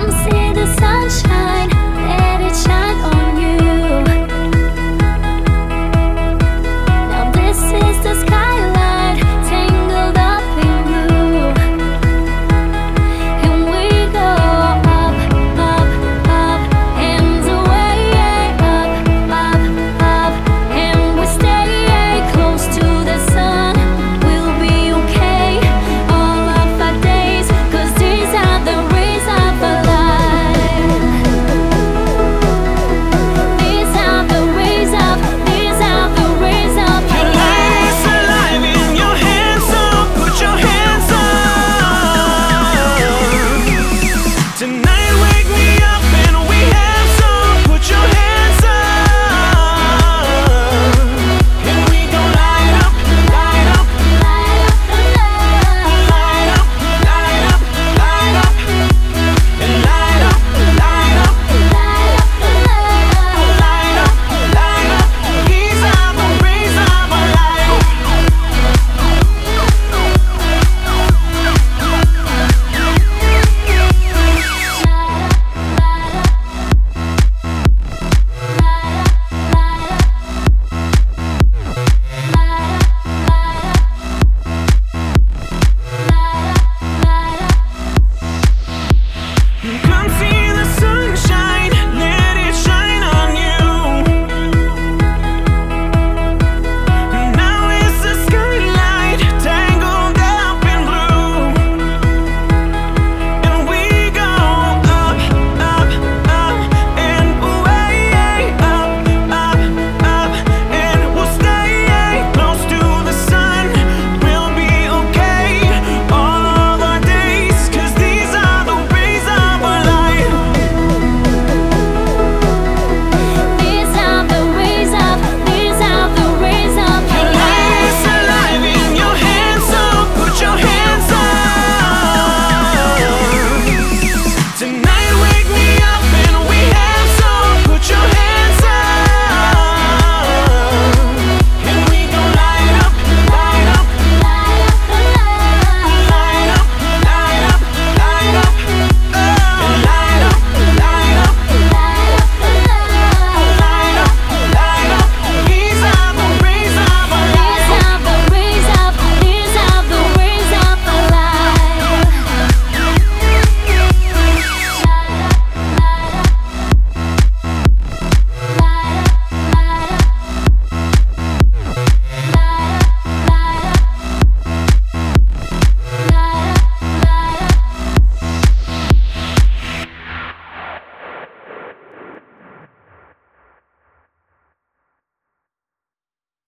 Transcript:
Come see the sunshine.